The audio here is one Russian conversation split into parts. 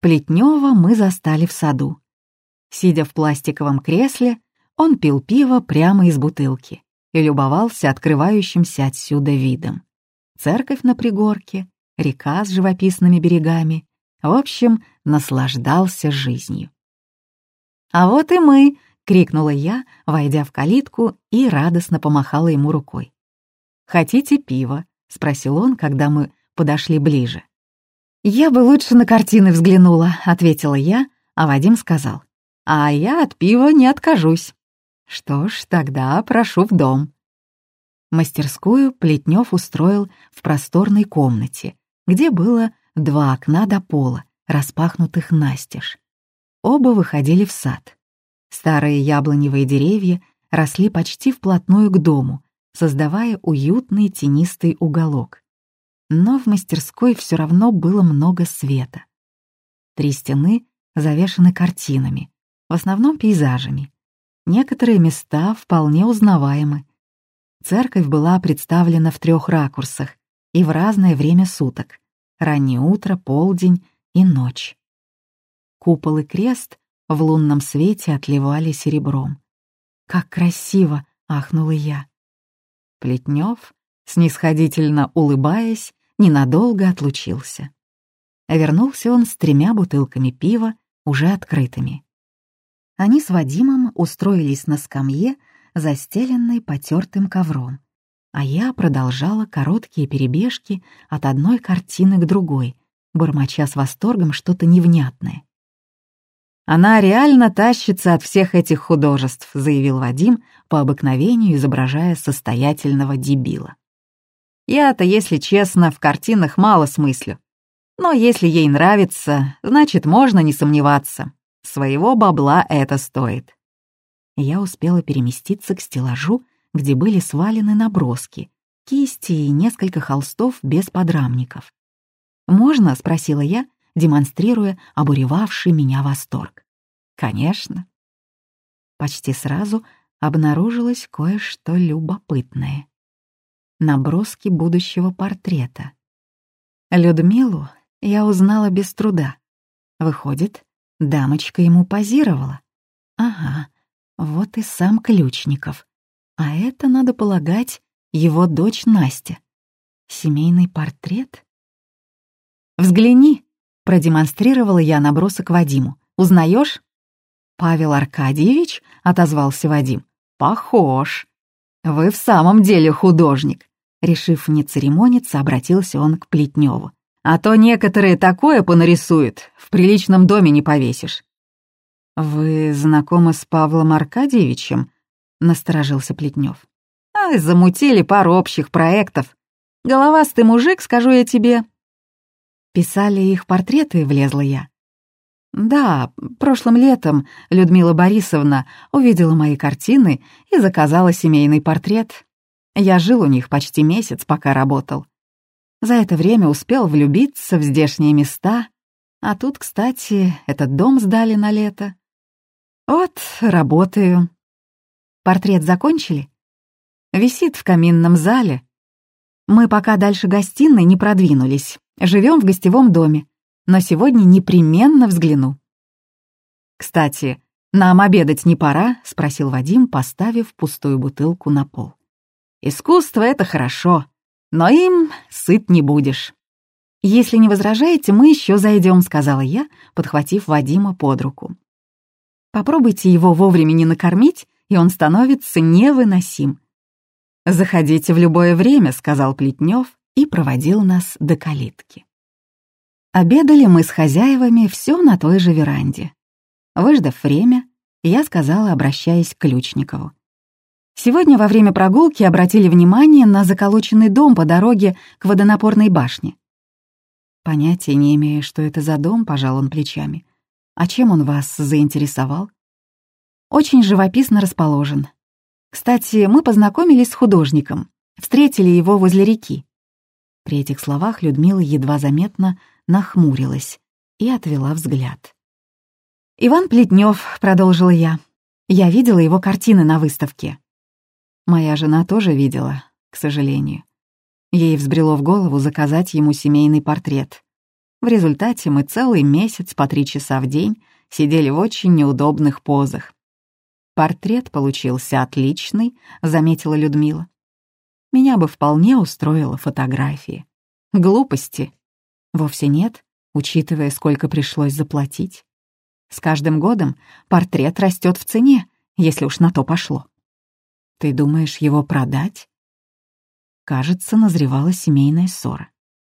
Плетнева мы застали в саду. Сидя в пластиковом кресле, он пил пиво прямо из бутылки и любовался открывающимся отсюда видом. Церковь на пригорке, река с живописными берегами. В общем, наслаждался жизнью. «А вот и мы!» — крикнула я, войдя в калитку и радостно помахала ему рукой. «Хотите пива?» — спросил он, когда мы подошли ближе. «Я бы лучше на картины взглянула», — ответила я, а Вадим сказал. «А я от пива не откажусь». «Что ж, тогда прошу в дом». Мастерскую Плетнев устроил в просторной комнате, где было два окна до пола, распахнутых настежь. Оба выходили в сад. Старые яблоневые деревья росли почти вплотную к дому, создавая уютный тенистый уголок. Но в мастерской все равно было много света. Три стены завешаны картинами, в основном пейзажами. Некоторые места вполне узнаваемы. Церковь была представлена в трех ракурсах и в разное время суток — раннее утро, полдень и ночь. Купол и крест в лунном свете отливали серебром. «Как красиво!» — ахнула я. Плетнев, снисходительно улыбаясь, ненадолго отлучился. Вернулся он с тремя бутылками пива, уже открытыми. Они с Вадимом устроились на скамье, застеленной потертым ковром, а я продолжала короткие перебежки от одной картины к другой, бормоча с восторгом что-то невнятное. «Она реально тащится от всех этих художеств», — заявил Вадим, по обыкновению изображая состоятельного дебила. «Я-то, если честно, в картинах мало смыслю. Но если ей нравится, значит, можно не сомневаться. Своего бабла это стоит». Я успела переместиться к стеллажу, где были свалены наброски, кисти и несколько холстов без подрамников. «Можно?» — спросила я, демонстрируя обуревавший меня восторг. «Конечно». Почти сразу обнаружилось кое-что любопытное. Наброски будущего портрета. Людмилу я узнала без труда. Выходит, дамочка ему позировала. Ага, вот и сам Ключников. А это, надо полагать, его дочь Настя. Семейный портрет? «Взгляни», — продемонстрировала я набросок Вадиму. «Узнаешь?» «Павел Аркадьевич?» — отозвался Вадим. «Похож. Вы в самом деле художник». Решив не церемониться, обратился он к Плетневу. «А то некоторые такое понарисуют, в приличном доме не повесишь». «Вы знакомы с Павлом Аркадьевичем?» — насторожился Плетнев. «Ай, замутили пару общих проектов. Головастый мужик, скажу я тебе, Писали их портреты, влезла я. Да, прошлым летом Людмила Борисовна увидела мои картины и заказала семейный портрет. Я жил у них почти месяц, пока работал. За это время успел влюбиться в здешние места, а тут, кстати, этот дом сдали на лето. Вот, работаю. Портрет закончили? Висит в каминном зале. Мы пока дальше гостиной не продвинулись. Живем в гостевом доме, но сегодня непременно взгляну. «Кстати, нам обедать не пора?» — спросил Вадим, поставив пустую бутылку на пол. «Искусство — это хорошо, но им сыт не будешь». «Если не возражаете, мы еще зайдем», — сказала я, подхватив Вадима под руку. «Попробуйте его вовремя не накормить, и он становится невыносим». «Заходите в любое время», — сказал Плетнев, и проводил нас до калитки. Обедали мы с хозяевами все на той же веранде. Выждав время, я сказала, обращаясь к Ключникову. Сегодня во время прогулки обратили внимание на заколоченный дом по дороге к водонапорной башне. Понятия не имея, что это за дом, пожал он плечами. А чем он вас заинтересовал? Очень живописно расположен. Кстати, мы познакомились с художником, встретили его возле реки. При этих словах Людмила едва заметно нахмурилась и отвела взгляд. «Иван Плетнев», — продолжила я. «Я видела его картины на выставке». Моя жена тоже видела, к сожалению. Ей взбрело в голову заказать ему семейный портрет. В результате мы целый месяц по три часа в день сидели в очень неудобных позах. Портрет получился отличный, заметила Людмила. Меня бы вполне устроила фотографии. Глупости. Вовсе нет, учитывая, сколько пришлось заплатить. С каждым годом портрет растет в цене, если уж на то пошло. Ты думаешь его продать? Кажется, назревала семейная ссора.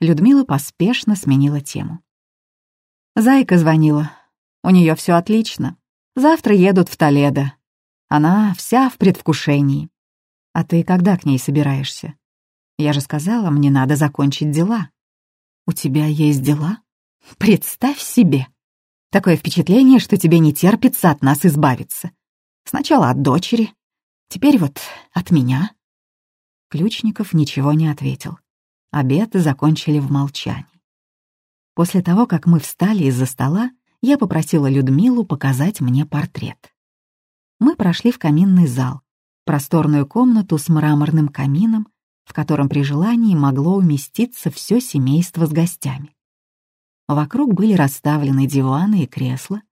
Людмила поспешно сменила тему. Зайка звонила. У нее все отлично. Завтра едут в Толедо. Она вся в предвкушении. А ты когда к ней собираешься? Я же сказала, мне надо закончить дела. У тебя есть дела? Представь себе. Такое впечатление, что тебе не терпится от нас избавиться. Сначала от дочери, теперь вот от меня. Ключников ничего не ответил. Обеды закончили в молчании. После того, как мы встали из-за стола, я попросила Людмилу показать мне портрет. Мы прошли в каминный зал, просторную комнату с мраморным камином, в котором при желании могло уместиться все семейство с гостями. Вокруг были расставлены диваны и кресла,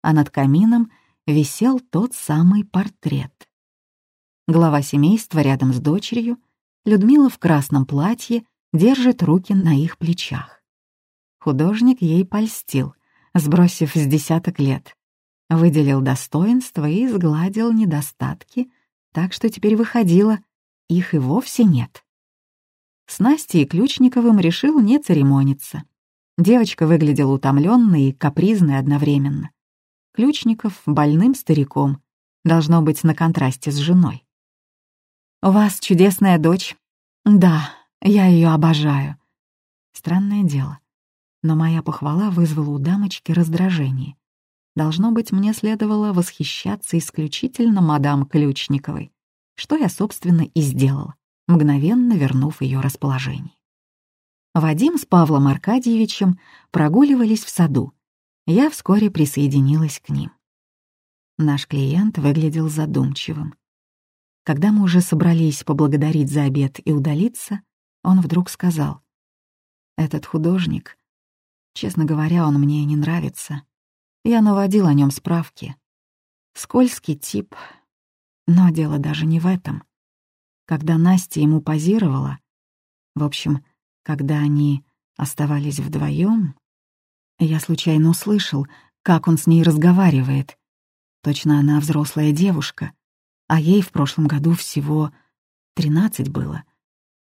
а над камином висел тот самый портрет. Глава семейства рядом с дочерью, Людмила в красном платье, держит руки на их плечах. Художник ей польстил, сбросив с десяток лет, выделил достоинства и сгладил недостатки, так что теперь выходило, их и вовсе нет. С Настей Ключниковым решил не церемониться. Девочка выглядела утомленной и капризной одновременно. Ключников — больным стариком, должно быть на контрасте с женой. «У вас чудесная дочь. Да, я ее обожаю». Странное дело, но моя похвала вызвала у дамочки раздражение. Должно быть, мне следовало восхищаться исключительно мадам Ключниковой, что я, собственно, и сделала, мгновенно вернув ее расположение. Вадим с Павлом Аркадьевичем прогуливались в саду. Я вскоре присоединилась к ним. Наш клиент выглядел задумчивым. Когда мы уже собрались поблагодарить за обед и удалиться, он вдруг сказал, «Этот художник, честно говоря, он мне не нравится. Я наводил о нем справки. Скользкий тип. Но дело даже не в этом. Когда Настя ему позировала, в общем, когда они оставались вдвоем, я случайно услышал, как он с ней разговаривает. Точно она взрослая девушка, а ей в прошлом году всего тринадцать было.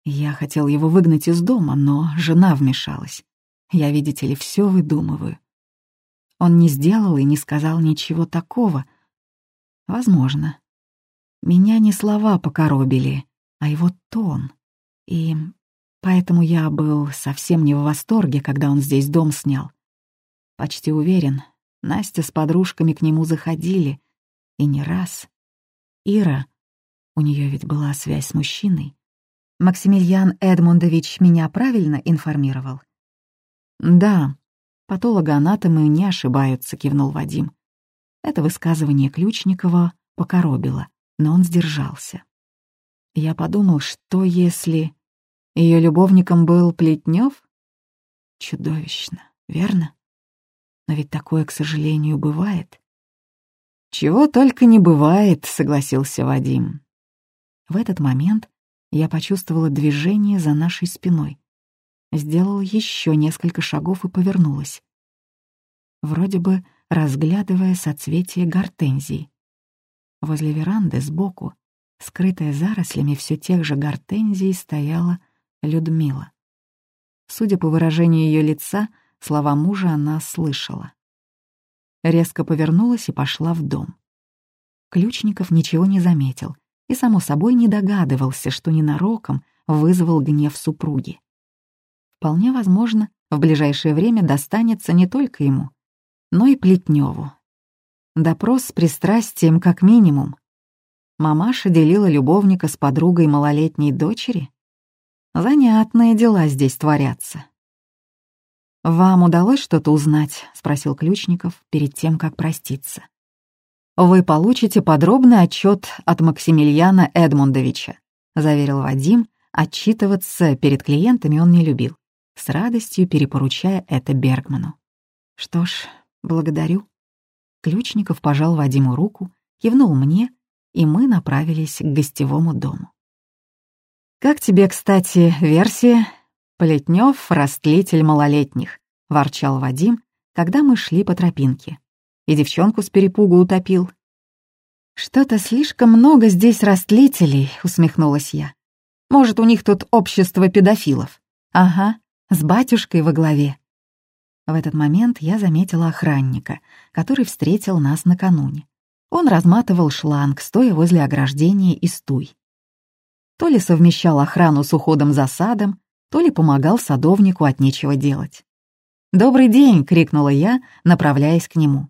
Я хотел его выгнать из дома, но жена вмешалась. Я, видите ли, все выдумываю. Он не сделал и не сказал ничего такого. Возможно. Меня не слова покоробили, а его тон. И поэтому я был совсем не в восторге, когда он здесь дом снял. Почти уверен, Настя с подружками к нему заходили. И не раз. Ира, у нее ведь была связь с мужчиной. Максимилиан Эдмундович меня правильно информировал? Да, «Патологоанатомы не ошибаются», — кивнул Вадим. Это высказывание Ключникова покоробило, но он сдержался. Я подумал, что если ее любовником был Плетнев? Чудовищно, верно? Но ведь такое, к сожалению, бывает. «Чего только не бывает», — согласился Вадим. В этот момент я почувствовала движение за нашей спиной сделала еще несколько шагов и повернулась. Вроде бы разглядывая соцветие гортензий. Возле веранды сбоку, скрытая зарослями все тех же гортензий, стояла Людмила. Судя по выражению ее лица, слова мужа она слышала. Резко повернулась и пошла в дом. Ключников ничего не заметил и, само собой, не догадывался, что ненароком вызвал гнев супруги. Вполне возможно, в ближайшее время достанется не только ему, но и Плетневу. Допрос с пристрастием как минимум. Мамаша делила любовника с подругой малолетней дочери. Занятные дела здесь творятся. «Вам удалось что-то узнать?» — спросил Ключников перед тем, как проститься. «Вы получите подробный отчет от Максимилиана Эдмундовича», — заверил Вадим. Отчитываться перед клиентами он не любил с радостью перепоручая это Бергману. «Что ж, благодарю». Ключников пожал Вадиму руку, кивнул мне, и мы направились к гостевому дому. «Как тебе, кстати, версия? Плетнев — растлитель малолетних», — ворчал Вадим, когда мы шли по тропинке. И девчонку с перепугу утопил. «Что-то слишком много здесь растлителей», — усмехнулась я. «Может, у них тут общество педофилов?» «Ага, с батюшкой во главе». В этот момент я заметила охранника, который встретил нас накануне. Он разматывал шланг, стоя возле ограждения и стуй. То ли совмещал охрану с уходом за садом, то ли помогал садовнику от нечего делать. «Добрый день!» — крикнула я, направляясь к нему.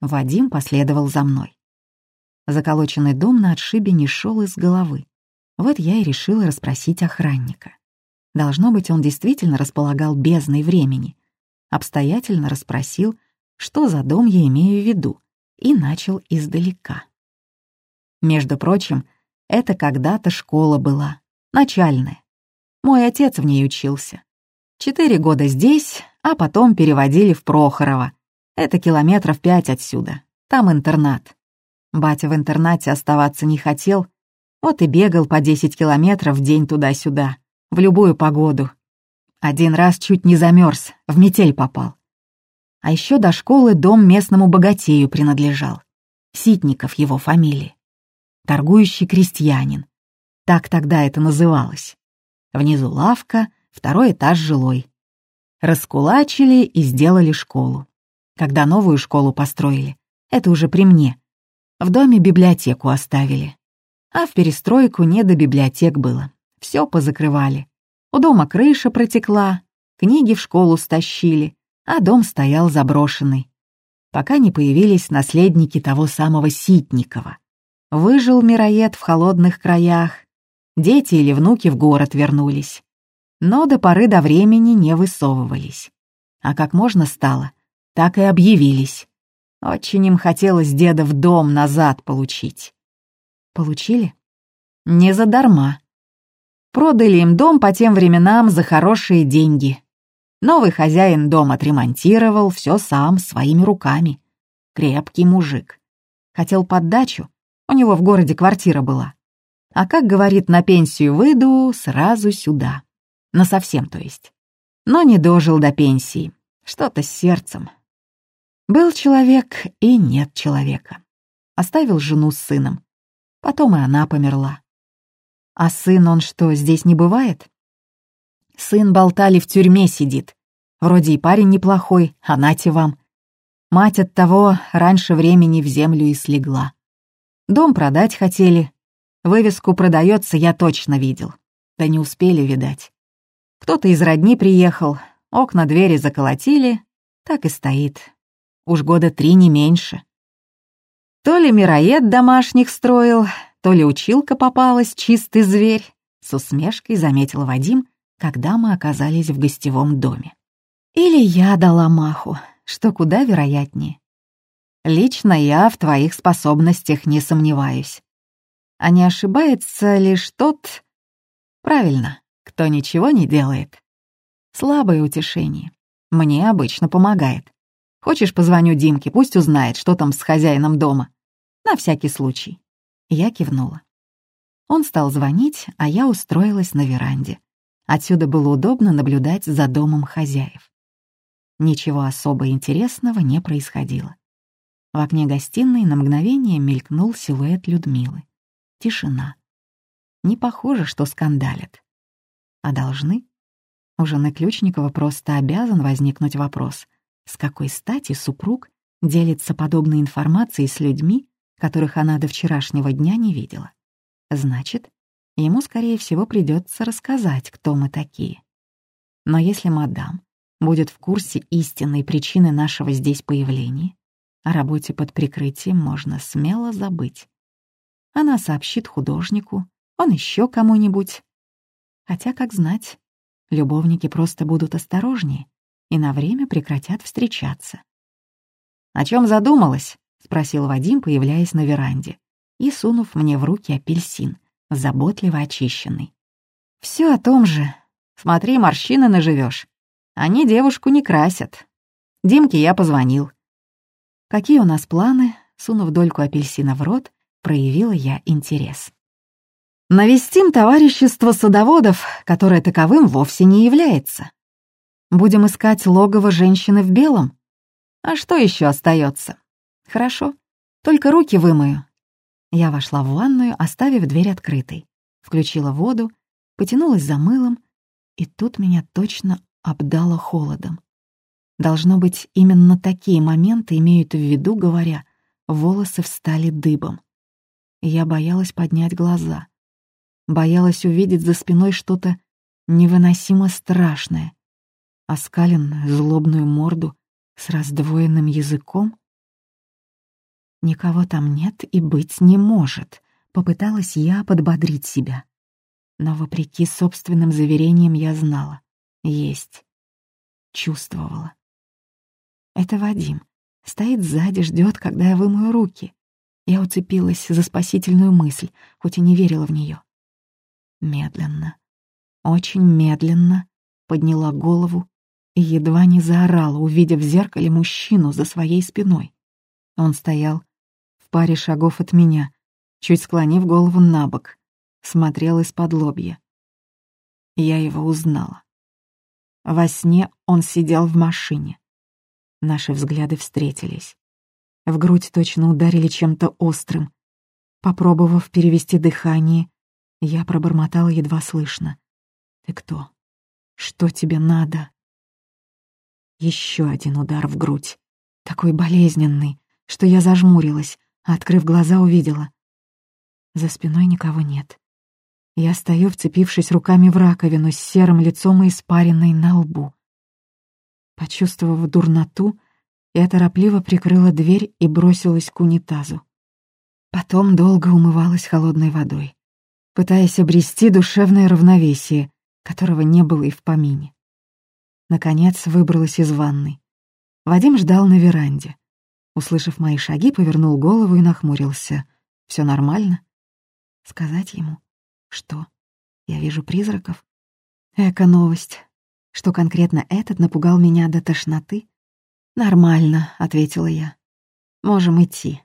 Вадим последовал за мной. Заколоченный дом на отшибе не шел из головы. Вот я и решила расспросить охранника. Должно быть, он действительно располагал бездной времени. Обстоятельно расспросил, что за дом я имею в виду, и начал издалека. Между прочим, это когда-то школа была, начальная. Мой отец в ней учился. Четыре года здесь, а потом переводили в Прохорово. Это километров пять отсюда. Там интернат. Батя в интернате оставаться не хотел, вот и бегал по десять километров в день туда-сюда, в любую погоду. Один раз чуть не замерз, в метель попал. А еще до школы дом местному богатею принадлежал. Ситников его фамилии. Торгующий крестьянин. Так тогда это называлось. Внизу лавка, второй этаж жилой. Раскулачили и сделали школу. Когда новую школу построили, это уже при мне. В доме библиотеку оставили. А в перестройку не до библиотек было. Все позакрывали. У дома крыша протекла, книги в школу стащили, а дом стоял заброшенный. Пока не появились наследники того самого Ситникова. Выжил мироед в холодных краях. Дети или внуки в город вернулись. Но до поры до времени не высовывались. А как можно стало, так и объявились. Очень им хотелось деда в дом назад получить. Получили? Не задарма. Продали им дом по тем временам за хорошие деньги. Новый хозяин дом отремонтировал все сам, своими руками. Крепкий мужик. Хотел поддачу, у него в городе квартира была. А как говорит, на пенсию выйду, сразу сюда. Насовсем, то есть. Но не дожил до пенсии. Что-то с сердцем. Был человек и нет человека. Оставил жену с сыном. Потом и она померла. А сын он что, здесь не бывает? Сын болтали в тюрьме сидит. Вроде и парень неплохой, а нате вам. Мать от того раньше времени в землю и слегла. Дом продать хотели. Вывеску «Продается» я точно видел. Да не успели, видать. Кто-то из родни приехал, окна двери заколотили, так и стоит. Уж года три не меньше. То ли мироед домашних строил, то ли училка попалась, чистый зверь, с усмешкой заметил Вадим, когда мы оказались в гостевом доме. Или я дала маху, что куда вероятнее. Лично я в твоих способностях не сомневаюсь. А не ошибается лишь тот... Правильно, кто ничего не делает. Слабое утешение. Мне обычно помогает. Хочешь, позвоню Димке, пусть узнает, что там с хозяином дома. На всякий случай. Я кивнула. Он стал звонить, а я устроилась на веранде. Отсюда было удобно наблюдать за домом хозяев. Ничего особо интересного не происходило. В окне гостиной на мгновение мелькнул силуэт Людмилы. Тишина. Не похоже, что скандалят. А должны? У жены Ключникова просто обязан возникнуть вопрос, с какой стати супруг делится подобной информацией с людьми, которых она до вчерашнего дня не видела. Значит, ему, скорее всего, придется рассказать, кто мы такие. Но если мадам будет в курсе истинной причины нашего здесь появления, о работе под прикрытием можно смело забыть. Она сообщит художнику, он еще кому-нибудь. Хотя, как знать, любовники просто будут осторожнее и на время прекратят встречаться. «О чем задумалась?» — спросил Вадим, появляясь на веранде и сунув мне в руки апельсин, заботливо очищенный. Все о том же. Смотри, морщины наживешь. Они девушку не красят. Димке я позвонил. Какие у нас планы? Сунув дольку апельсина в рот, проявила я интерес. Навестим товарищество садоводов, которое таковым вовсе не является. Будем искать логово женщины в белом? А что еще остается? Хорошо, только руки вымою. Я вошла в ванную, оставив дверь открытой. Включила воду, потянулась за мылом, и тут меня точно обдало холодом. Должно быть, именно такие моменты имеют в виду, говоря, волосы встали дыбом. Я боялась поднять глаза. Боялась увидеть за спиной что-то невыносимо страшное. Оскаленную злобную морду с раздвоенным языком. Никого там нет и быть не может, попыталась я подбодрить себя. Но вопреки собственным заверениям я знала. Есть. Чувствовала. Это Вадим. Стоит сзади, ждет, когда я вымою руки. Я уцепилась за спасительную мысль, хоть и не верила в нее. Медленно, очень медленно подняла голову и едва не заорала, увидев в зеркале мужчину за своей спиной. Он стоял паре шагов от меня, чуть склонив голову на бок, смотрел из-под лобья. Я его узнала. Во сне он сидел в машине. Наши взгляды встретились. В грудь точно ударили чем-то острым. Попробовав перевести дыхание, я пробормотала едва слышно. «Ты кто? Что тебе надо?» Еще один удар в грудь, такой болезненный, что я зажмурилась, открыв глаза, увидела. За спиной никого нет. Я стою, вцепившись руками в раковину с серым лицом и испаренной на лбу. Почувствовав дурноту, я торопливо прикрыла дверь и бросилась к унитазу. Потом долго умывалась холодной водой пытаясь обрести душевное равновесие, которого не было и в помине. Наконец выбралась из ванной. Вадим ждал на веранде. Услышав мои шаги, повернул голову и нахмурился. Все нормально?» Сказать ему? Что? Я вижу призраков? Эко-новость. Что конкретно этот напугал меня до тошноты? «Нормально», — ответила я. «Можем идти».